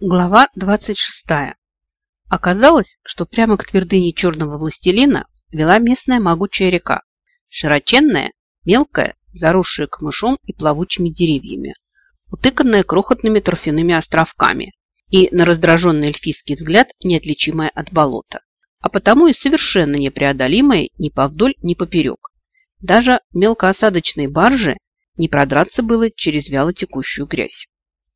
Глава 26. Оказалось, что прямо к твердыне черного властелина вела местная могучая река. Широченная, мелкая, заросшая камышом и плавучими деревьями, утыканная крохотными торфяными островками и, на раздраженный эльфийский взгляд, неотличимая от болота, а потому и совершенно непреодолимая ни повдоль, ни поперек. Даже мелкоосадочной барже не продраться было через вяло текущую грязь.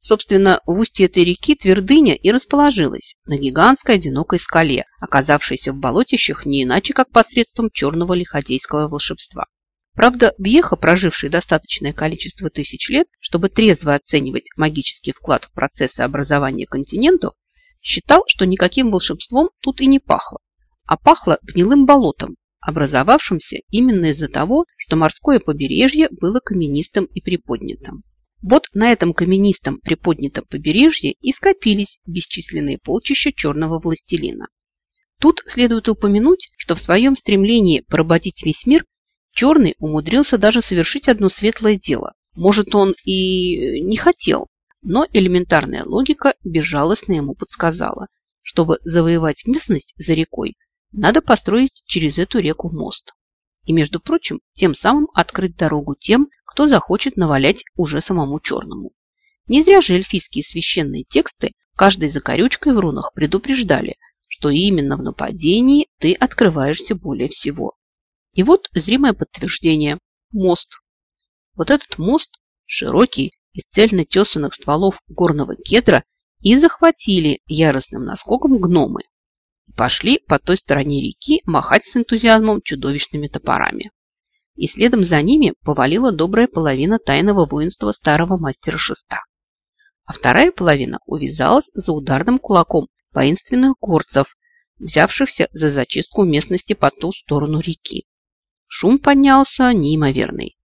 Собственно, в устье этой реки твердыня и расположилась на гигантской одинокой скале, оказавшейся в болотищах не иначе, как посредством черного лиходейского волшебства. Правда, Бьеха, проживший достаточное количество тысяч лет, чтобы трезво оценивать магический вклад в процессы образования континентов, считал, что никаким волшебством тут и не пахло, а пахло гнилым болотом, образовавшимся именно из-за того, что морское побережье было каменистым и приподнятым. Вот на этом каменистом приподнятом побережье и скопились бесчисленные полчища черного властелина. Тут следует упомянуть, что в своем стремлении поработить весь мир Черный умудрился даже совершить одно светлое дело. Может, он и не хотел, но элементарная логика безжалостно ему подсказала. Чтобы завоевать местность за рекой, надо построить через эту реку мост. И, между прочим, тем самым открыть дорогу тем, кто захочет навалять уже самому черному. Не зря же эльфийские священные тексты каждой закорючкой в рунах предупреждали, что именно в нападении ты открываешься более всего. И вот зримое подтверждение – мост. Вот этот мост, широкий, из цельно тесанных стволов горного кедра, и захватили яростным наскоком гномы. И пошли по той стороне реки махать с энтузиазмом чудовищными топорами и следом за ними повалила добрая половина тайного воинства старого мастера шеста. А вторая половина увязалась за ударным кулаком воинственных горцев, взявшихся за зачистку местности по ту сторону реки. Шум поднялся неимоверный.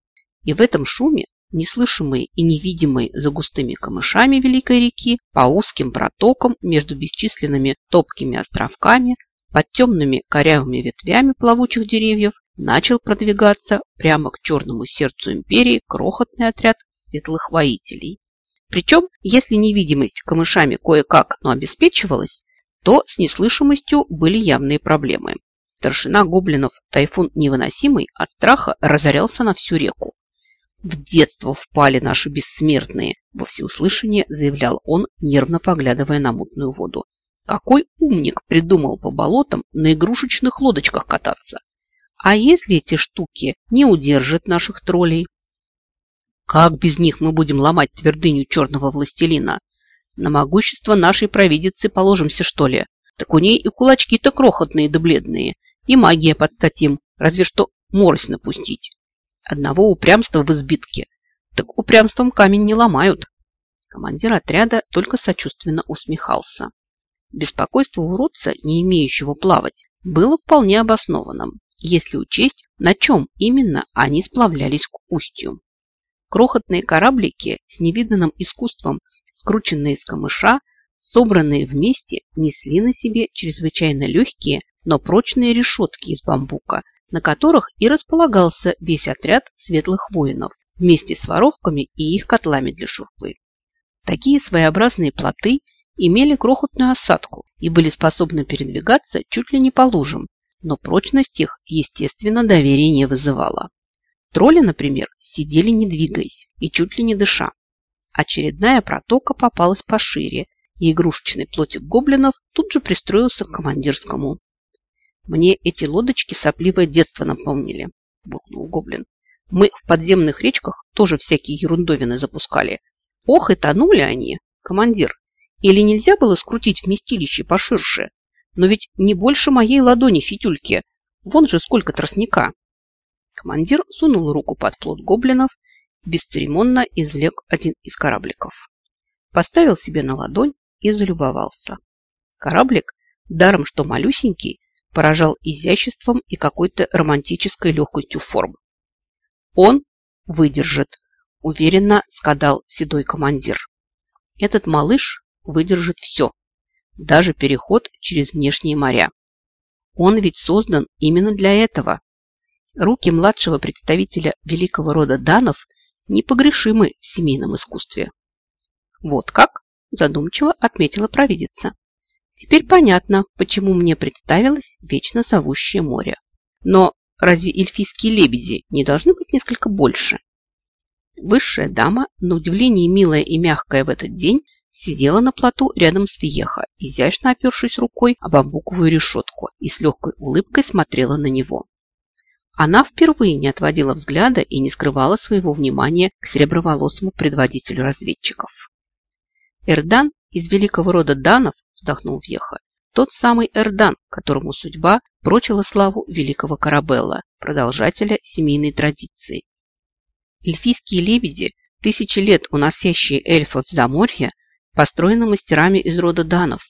И в этом шуме, неслышимые и невидимые за густыми камышами Великой реки, по узким протокам между бесчисленными топкими островками, под темными корявыми ветвями плавучих деревьев, начал продвигаться прямо к черному сердцу империи крохотный отряд светлых воителей. Причем, если невидимость камышами кое-как, но обеспечивалась, то с неслышимостью были явные проблемы. Старшина гоблинов Тайфун Невыносимый от страха разорялся на всю реку. «В детство впали наши бессмертные!» Во всеуслышание заявлял он, нервно поглядывая на мутную воду. «Какой умник придумал по болотам на игрушечных лодочках кататься! А если эти штуки не удержат наших троллей? Как без них мы будем ломать твердыню черного властелина? На могущество нашей провидицы положимся, что ли? Так у ней и кулачки-то крохотные да бледные, и магия подстать им, разве что морось напустить. Одного упрямства в избитке, так упрямством камень не ломают. Командир отряда только сочувственно усмехался. Беспокойство уродца, не имеющего плавать, было вполне обоснованным если учесть, на чем именно они сплавлялись к устью. Крохотные кораблики с невиданным искусством, скрученные из камыша, собранные вместе, несли на себе чрезвычайно легкие, но прочные решетки из бамбука, на которых и располагался весь отряд светлых воинов, вместе с воровками и их котлами для шурпы. Такие своеобразные плоты имели крохотную осадку и были способны передвигаться чуть ли не по лужам, но прочность их, естественно, доверия не вызывала. Тролли, например, сидели не двигаясь и чуть ли не дыша. Очередная протока попалась пошире, и игрушечный плотик гоблинов тут же пристроился к командирскому. «Мне эти лодочки сопливое детство напомнили», – буркнул гоблин. «Мы в подземных речках тоже всякие ерундовины запускали. Ох, и тонули они, командир! Или нельзя было скрутить вместилище поширше? Но ведь не больше моей ладони фитюльки. Вон же сколько тростника. Командир сунул руку под плот гоблинов, бесцеремонно извлек один из корабликов. Поставил себе на ладонь и залюбовался. Кораблик, даром что малюсенький, поражал изяществом и какой-то романтической легкостью форм. Он выдержит, уверенно сказал седой командир. Этот малыш выдержит все даже переход через внешние моря. Он ведь создан именно для этого. Руки младшего представителя великого рода Данов непогрешимы в семейном искусстве. Вот как? задумчиво отметила провидица. Теперь понятно, почему мне представилось вечно зовущее море. Но разве эльфийские лебеди не должны быть несколько больше? Высшая дама, на удивление милая и мягкая в этот день, сидела на плоту рядом с Виеха, изящно опершись рукой об бамбуковую решетку и с легкой улыбкой смотрела на него. Она впервые не отводила взгляда и не скрывала своего внимания к сереброволосому предводителю разведчиков. Эрдан из великого рода Данов, вздохнул Веха, тот самый Эрдан, которому судьба прочила славу великого Карабелла, продолжателя семейной традиции. Эльфийские лебеди, тысячи лет уносящие эльфов в заморье, построены мастерами из рода Данов,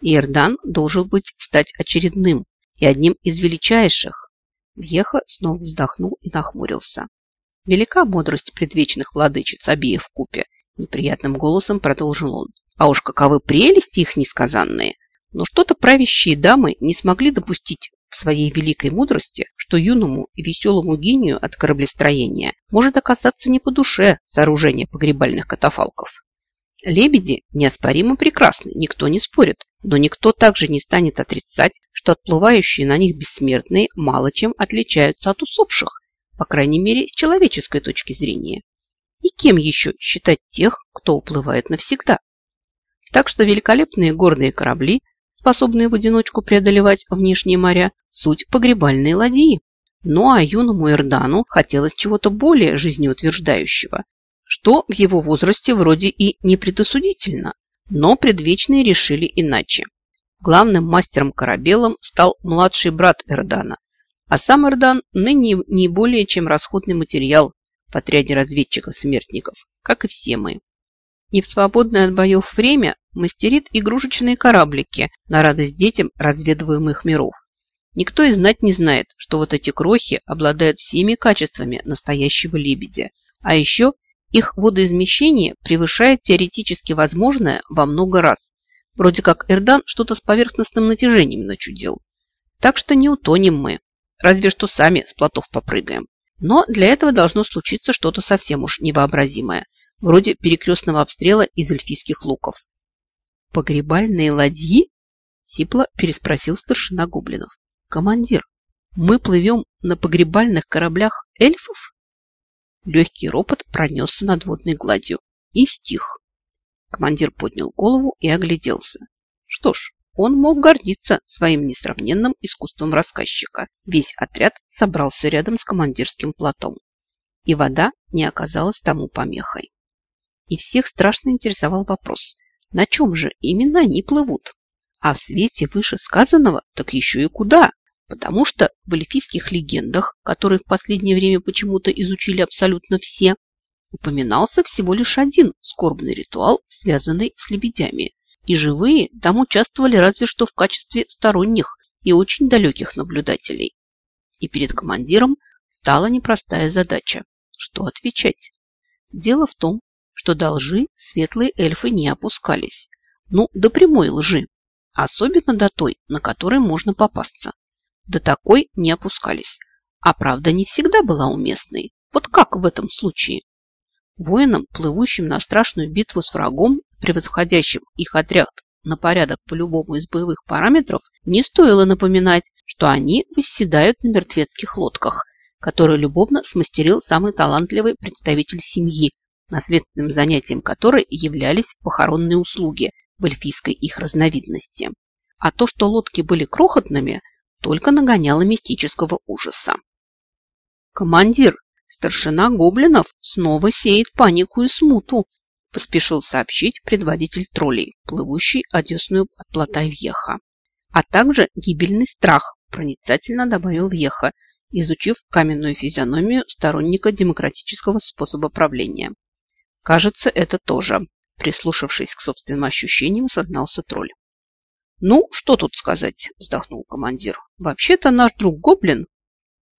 и Эрдан должен быть стать очередным и одним из величайших. Вьеха снова вздохнул и нахмурился. Велика мудрость предвечных владычиц обеих в купе, неприятным голосом продолжил он. А уж каковы прелести их несказанные! Но что-то правящие дамы не смогли допустить в своей великой мудрости, что юному и веселому гению от кораблестроения может оказаться не по душе сооружение погребальных катафалков. Лебеди неоспоримо прекрасны, никто не спорит, но никто также не станет отрицать, что отплывающие на них бессмертные мало чем отличаются от усопших, по крайней мере, с человеческой точки зрения. И кем еще считать тех, кто уплывает навсегда? Так что великолепные горные корабли, способные в одиночку преодолевать внешние моря, суть погребальной ладьи. Ну а юному Эрдану хотелось чего-то более жизнеутверждающего, что в его возрасте вроде и не предосудительно, но предвечные решили иначе. Главным мастером-корабелом стал младший брат Эрдана, а сам Эрдан ныне не более чем расходный материал в отряде разведчиков-смертников, как и все мы. И в свободное от боев время мастерит игрушечные кораблики на радость детям разведываемых миров. Никто и знать не знает, что вот эти крохи обладают всеми качествами настоящего лебедя, а еще их водоизмещение превышает теоретически возможное во много раз. Вроде как Эрдан что-то с поверхностным натяжением начудил. Так что не утонем мы, разве что сами с плотов попрыгаем. Но для этого должно случиться что-то совсем уж невообразимое, вроде перекрестного обстрела из эльфийских луков. «Погребальные ладьи?» – сипло переспросил старшина гоблинов. «Командир, мы плывем на погребальных кораблях эльфов?» Легкий ропот пронесся над водной гладью и стих. Командир поднял голову и огляделся. Что ж, он мог гордиться своим несравненным искусством рассказчика. Весь отряд собрался рядом с командирским платом. И вода не оказалась тому помехой. И всех страшно интересовал вопрос, на чем же именно они плывут? А в свете вышесказанного так еще и куда? Потому что в эльфийских легендах, которые в последнее время почему-то изучили абсолютно все, упоминался всего лишь один скорбный ритуал, связанный с лебедями. И живые там участвовали разве что в качестве сторонних и очень далеких наблюдателей. И перед командиром стала непростая задача. Что отвечать? Дело в том, что до лжи светлые эльфы не опускались. Ну, до прямой лжи. Особенно до той, на которой можно попасться до такой не опускались. А правда не всегда была уместной. Вот как в этом случае? Воинам, плывущим на страшную битву с врагом, превосходящим их отряд на порядок по любому из боевых параметров, не стоило напоминать, что они восседают на мертвецких лодках, которые любовно смастерил самый талантливый представитель семьи, наследственным занятием которой являлись похоронные услуги в эльфийской их разновидности. А то, что лодки были крохотными – только нагоняло мистического ужаса. «Командир, старшина гоблинов снова сеет панику и смуту», поспешил сообщить предводитель троллей, плывущий одесную от плота Вьеха. А также гибельный страх, проницательно добавил Вьеха, изучив каменную физиономию сторонника демократического способа правления. Кажется, это тоже, прислушавшись к собственным ощущениям, сознался тролль. «Ну, что тут сказать?» – вздохнул командир. «Вообще-то наш друг Гоблин...»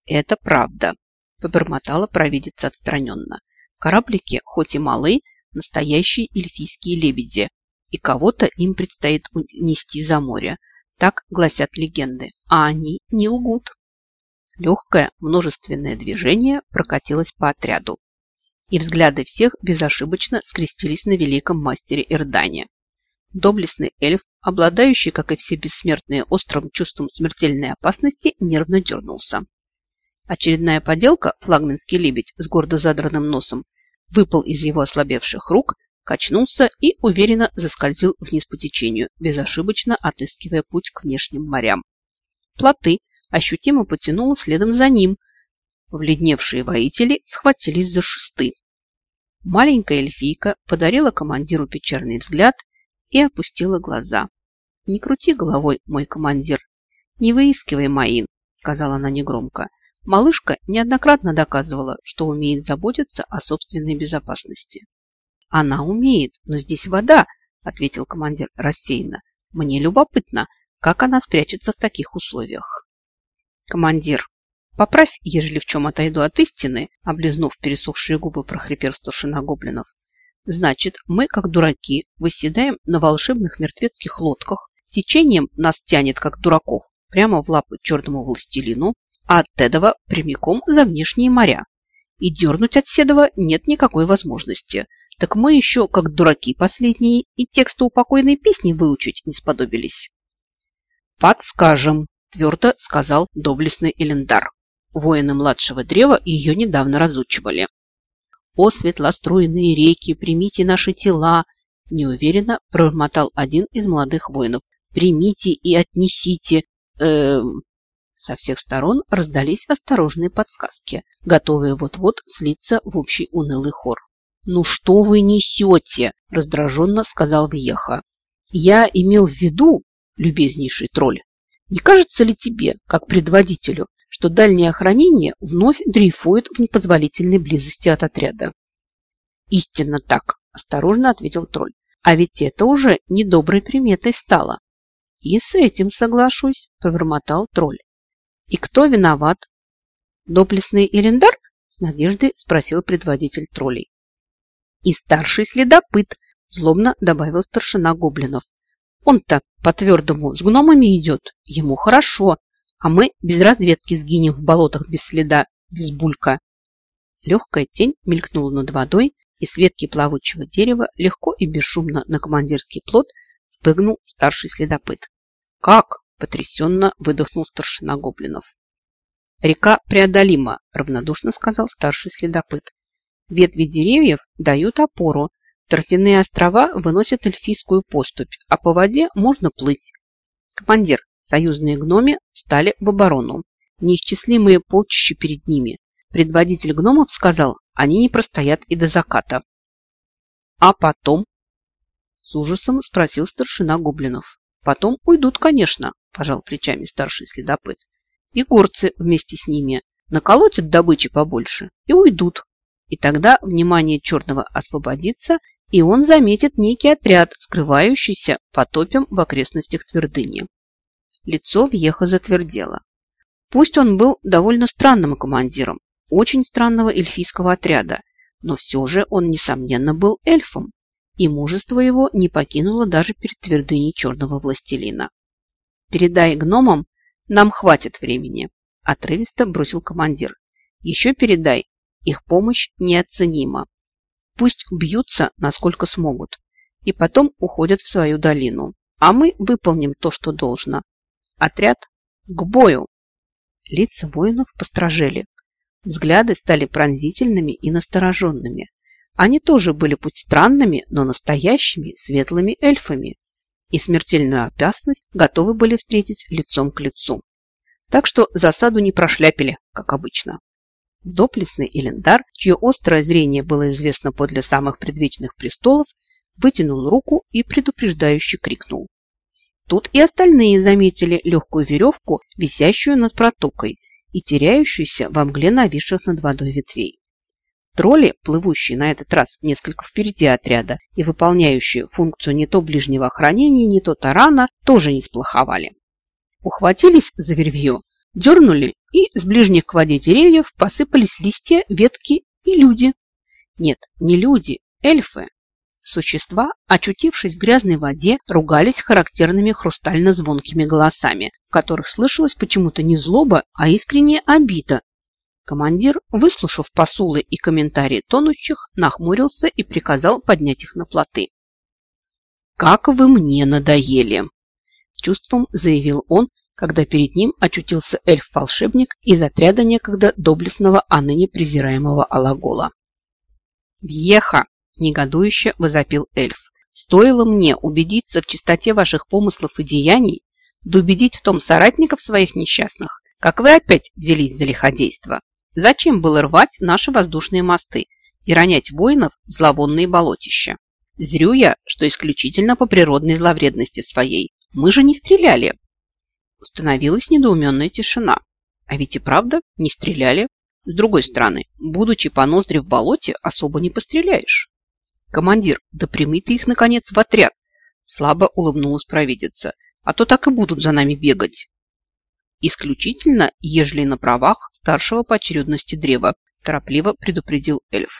«Это правда», – побормотала провидица отстраненно. «Кораблики, хоть и малы, настоящие эльфийские лебеди, и кого-то им предстоит нести за море. Так гласят легенды, а они не лгут». Легкое множественное движение прокатилось по отряду, и взгляды всех безошибочно скрестились на великом мастере Эрдане. Доблестный эльф, обладающий, как и все бессмертные, острым чувством смертельной опасности, нервно дернулся. Очередная поделка, флагманский лебедь с гордо задранным носом, выпал из его ослабевших рук, качнулся и уверенно заскользил вниз по течению, безошибочно отыскивая путь к внешним морям. Плоты ощутимо потянуло следом за ним. Вледневшие воители схватились за шесты. Маленькая эльфийка подарила командиру печерный взгляд и опустила глаза. «Не крути головой, мой командир, не выискивай Маин», сказала она негромко. Малышка неоднократно доказывала, что умеет заботиться о собственной безопасности. «Она умеет, но здесь вода», ответил командир рассеянно. «Мне любопытно, как она спрячется в таких условиях». «Командир, поправь, ежели в чем отойду от истины», облизнув пересохшие губы, прохрипел старшина гоблинов. Значит, мы, как дураки, выседаем на волшебных мертвецких лодках, течением нас тянет, как дураков, прямо в лапы черному властелину, а от этого прямиком за внешние моря. И дернуть от Седова нет никакой возможности. Так мы еще, как дураки последние, и текста упокойной песни выучить не сподобились. «Подскажем», – твердо сказал доблестный Элендар. Воины младшего древа ее недавно разучивали. «О, светлоструйные реки, примите наши тела!» Неуверенно промотал один из молодых воинов. «Примите и отнесите!» эм... Со всех сторон раздались осторожные подсказки, готовые вот-вот слиться в общий унылый хор. «Ну что вы несете?» – раздраженно сказал Вьеха. «Я имел в виду, любезнейший тролль, не кажется ли тебе, как предводителю, что дальнее охранение вновь дрейфует в непозволительной близости от отряда. «Истинно так», – осторожно ответил тролль. «А ведь это уже недоброй приметой стало». «И с этим соглашусь», – пробормотал тролль. «И кто виноват?» «Доплесный Элендар?» – с надеждой спросил предводитель троллей. «И старший следопыт», – злобно добавил старшина гоблинов. «Он-то по-твердому с гномами идет, ему хорошо, а мы без разведки сгинем в болотах без следа, без булька. Легкая тень мелькнула над водой, и с ветки плавучего дерева легко и бесшумно на командирский плот спрыгнул старший следопыт. «Как?» – потрясенно выдохнул старшина гоблинов. «Река преодолима», – равнодушно сказал старший следопыт. «Ветви деревьев дают опору, торфяные острова выносят эльфийскую поступь, а по воде можно плыть. Командир, Союзные гноми встали в оборону. Неисчислимые полчища перед ними. Предводитель гномов сказал, они не простоят и до заката. А потом? С ужасом спросил старшина гоблинов. Потом уйдут, конечно, пожал плечами старший следопыт. И горцы вместе с ними наколотят добычи побольше и уйдут. И тогда внимание черного освободится, и он заметит некий отряд, скрывающийся потопем в окрестностях твердыни. Лицо Вьеха затвердело. Пусть он был довольно странным командиром, очень странного эльфийского отряда, но все же он, несомненно, был эльфом, и мужество его не покинуло даже перед твердыней черного властелина. «Передай гномам, нам хватит времени», – отрывисто бросил командир. «Еще передай, их помощь неоценима. Пусть бьются, насколько смогут, и потом уходят в свою долину, а мы выполним то, что должно, Отряд к бою! Лица воинов постражели. Взгляды стали пронзительными и настороженными. Они тоже были путь странными, но настоящими светлыми эльфами и смертельную опасность готовы были встретить лицом к лицу. Так что засаду не прошляпили, как обычно. Доплесный Элендар, чье острое зрение было известно подле самых предвечных престолов, вытянул руку и предупреждающе крикнул. Тут и остальные заметили легкую веревку, висящую над протокой и теряющуюся во мгле нависших над водой ветвей. Тролли, плывущие на этот раз несколько впереди отряда и выполняющие функцию не то ближнего охранения, не то тарана, тоже не сплоховали. Ухватились за вервье, дернули, и с ближних к воде деревьев посыпались листья, ветки и люди. Нет, не люди, эльфы. Существа, очутившись в грязной воде, ругались характерными хрустально-звонкими голосами, в которых слышалось почему-то не злоба, а искренняя обида. Командир, выслушав посулы и комментарии тонущих, нахмурился и приказал поднять их на плоты. как вы мне надоели!» Чувством заявил он, когда перед ним очутился эльф-волшебник из отряда некогда доблестного, а ныне презираемого Алагола. «Вьеха!» – негодующе возопил эльф. «Стоило мне убедиться в чистоте ваших помыслов и деяний, да убедить в том соратников своих несчастных, как вы опять взялись за лиходейство. Зачем было рвать наши воздушные мосты и ронять воинов в зловонные болотища? Зрю я, что исключительно по природной зловредности своей. Мы же не стреляли. Установилась недоуменная тишина. А ведь и правда не стреляли. С другой стороны, будучи по ноздри в болоте, особо не постреляешь. Командир, да прими ты их, наконец, в отряд. Слабо улыбнулась провидица. А то так и будут за нами бегать. Исключительно, ежели на правах старшего по очередности древа, торопливо предупредил эльф.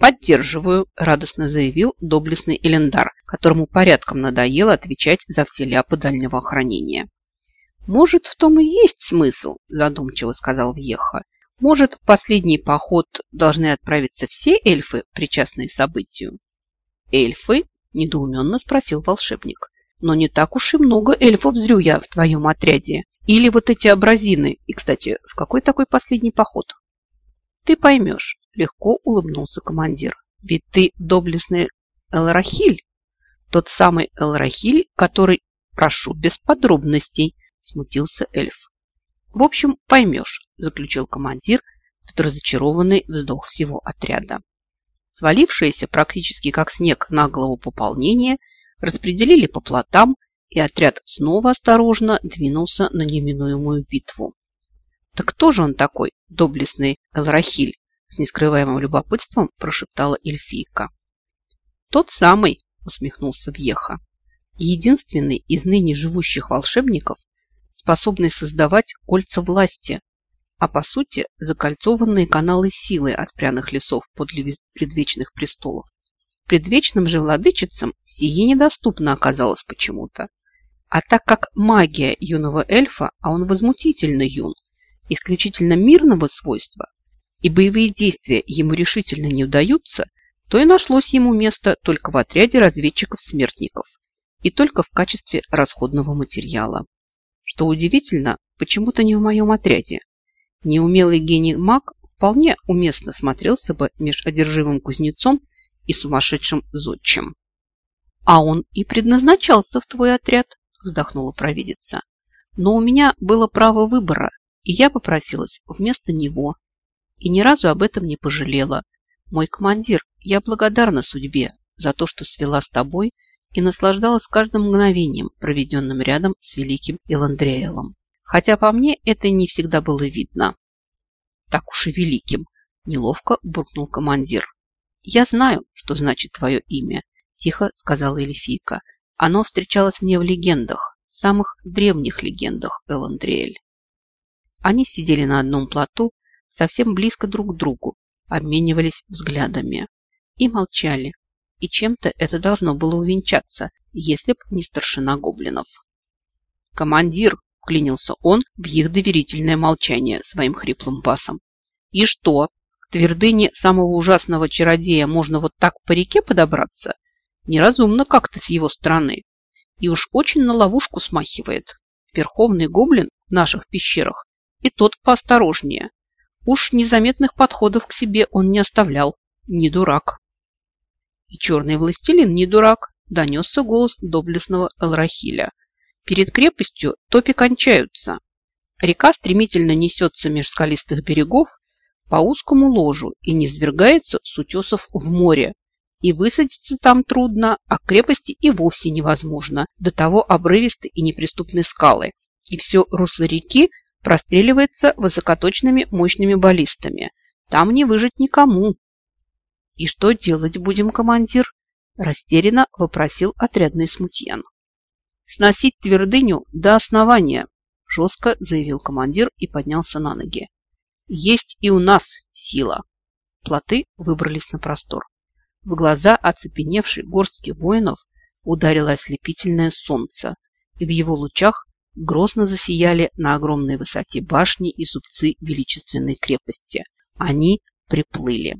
«Поддерживаю», – радостно заявил доблестный Элендар, которому порядком надоело отвечать за все ляпы дальнего охранения. «Может, в том и есть смысл», – задумчиво сказал Вьеха. «Может, в последний поход должны отправиться все эльфы, причастные событию?» «Эльфы?» – недоуменно спросил волшебник. «Но не так уж и много эльфов зрю я в твоем отряде. Или вот эти абразины. И, кстати, в какой такой последний поход?» «Ты поймешь», – легко улыбнулся командир. «Ведь ты доблестный Элрахиль, тот самый Элрахиль, который, прошу без подробностей, смутился эльф. В общем, поймешь, заключил командир, под разочарованный вздох всего отряда. Свалившееся практически как снег на голову пополнение распределили по плотам, и отряд снова осторожно двинулся на неминуемую битву. «Так кто же он такой, доблестный Элрахиль?» С нескрываемым любопытством прошептала эльфийка. «Тот самый», усмехнулся Вьеха. «Единственный из ныне живущих волшебников, способный создавать кольца власти, а по сути закольцованные каналы силы от пряных лесов подле предвечных престолов. Предвечным же владычицам сие недоступно оказалось почему-то. А так как магия юного эльфа, а он возмутительно юн, исключительно мирного свойства, и боевые действия ему решительно не удаются, то и нашлось ему место только в отряде разведчиков-смертников и только в качестве расходного материала. Что удивительно, почему-то не в моем отряде. Неумелый гений маг вполне уместно смотрелся бы меж одержимым кузнецом и сумасшедшим зодчим. «А он и предназначался в твой отряд», – вздохнула провидица. «Но у меня было право выбора, и я попросилась вместо него и ни разу об этом не пожалела. Мой командир, я благодарна судьбе за то, что свела с тобой и наслаждалась каждым мгновением, проведенным рядом с великим Иландриэлом. Хотя по мне это не всегда было видно. Так уж и великим, неловко буркнул командир. Я знаю, что значит твое имя, тихо сказала эльфийка. Оно встречалось мне в легендах, в самых древних легендах Эландриэль. Они сидели на одном плоту, совсем близко друг к другу, обменивались взглядами и молчали. И чем-то это должно было увенчаться, если б не старшина гоблинов. «Командир!» – клянился он в их доверительное молчание своим хриплым басом. «И что, к твердыне самого ужасного чародея можно вот так по реке подобраться? Неразумно как-то с его стороны. И уж очень на ловушку смахивает. Верховный гоблин в наших пещерах и тот поосторожнее. Уж незаметных подходов к себе он не оставлял. Не дурак. И черный властелин не дурак, донесся голос доблестного Элрахиля. Перед крепостью топи кончаются. Река стремительно несется меж скалистых берегов по узкому ложу и не свергается с утесов в море. И высадиться там трудно, а крепости и вовсе невозможно. До того обрывисты и неприступны скалы. И все русло реки простреливается высокоточными мощными баллистами. Там не выжить никому. «И что делать будем, командир?» растерянно вопросил отрядный смутьян. «Сносить твердыню до основания», жестко заявил командир и поднялся на ноги. «Есть и у нас сила». Плоты выбрались на простор. В глаза оцепеневшей горстки воинов ударило ослепительное солнце, и в его лучах грозно засияли на огромной высоте башни и зубцы величественной крепости. Они приплыли.